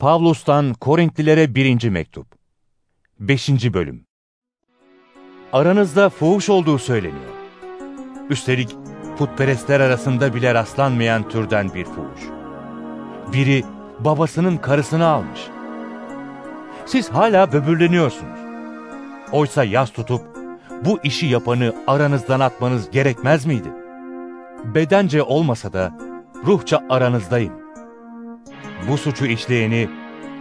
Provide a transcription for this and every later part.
Pavlus'tan Korintlilere 1. Mektup 5. Bölüm Aranızda fuhuş olduğu söyleniyor. Üstelik putperestler arasında bile rastlanmayan türden bir fuhuş. Biri babasının karısını almış. Siz hala böbürleniyorsunuz. Oysa yas tutup bu işi yapanı aranızdan atmanız gerekmez miydi? Bedence olmasa da ruhça aranızdayım. Bu suçu işleyeni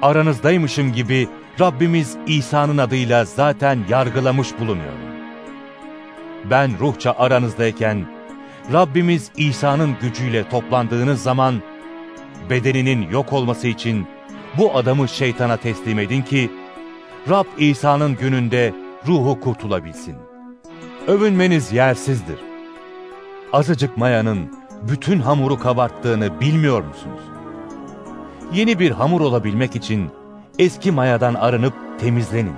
aranızdaymışım gibi Rabbimiz İsa'nın adıyla zaten yargılamış bulunuyorum. Ben ruhça aranızdayken Rabbimiz İsa'nın gücüyle toplandığınız zaman bedeninin yok olması için bu adamı şeytana teslim edin ki Rab İsa'nın gününde ruhu kurtulabilsin. Övünmeniz yersizdir. Azıcık mayanın bütün hamuru kabarttığını bilmiyor musunuz? Yeni bir hamur olabilmek için eski mayadan arınıp temizlenin.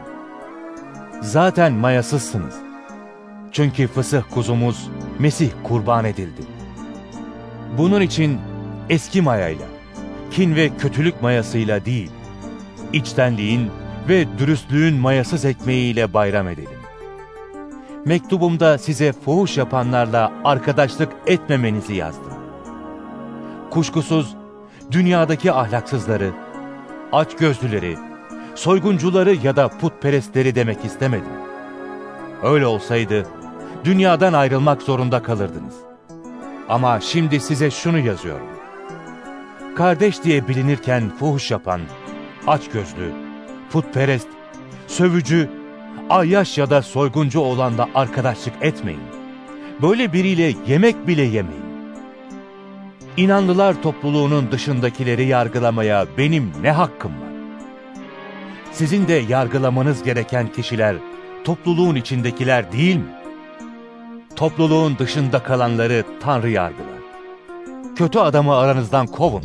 Zaten mayasızsınız. Çünkü fısıh kuzumuz Mesih kurban edildi. Bunun için eski mayayla, kin ve kötülük mayasıyla değil, içtenliğin ve dürüstlüğün mayasız ekmeğiyle bayram edelim. Mektubumda size fuhuş yapanlarla arkadaşlık etmemenizi yazdım. Kuşkusuz dünyadaki ahlaksızları, açgözlüleri, soyguncuları ya da putperestleri demek istemedim. Öyle olsaydı dünyadan ayrılmak zorunda kalırdınız. Ama şimdi size şunu yazıyorum. Kardeş diye bilinirken fuhuş yapan, açgözlü, putperest, sövücü, ayyaş ya da soyguncu olanla arkadaşlık etmeyin. Böyle biriyle yemek bile yemeyin. İnanlılar topluluğunun dışındakileri yargılamaya benim ne hakkım var? Sizin de yargılamanız gereken kişiler topluluğun içindekiler değil mi? Topluluğun dışında kalanları Tanrı yargılar. Kötü adamı aranızdan kovun.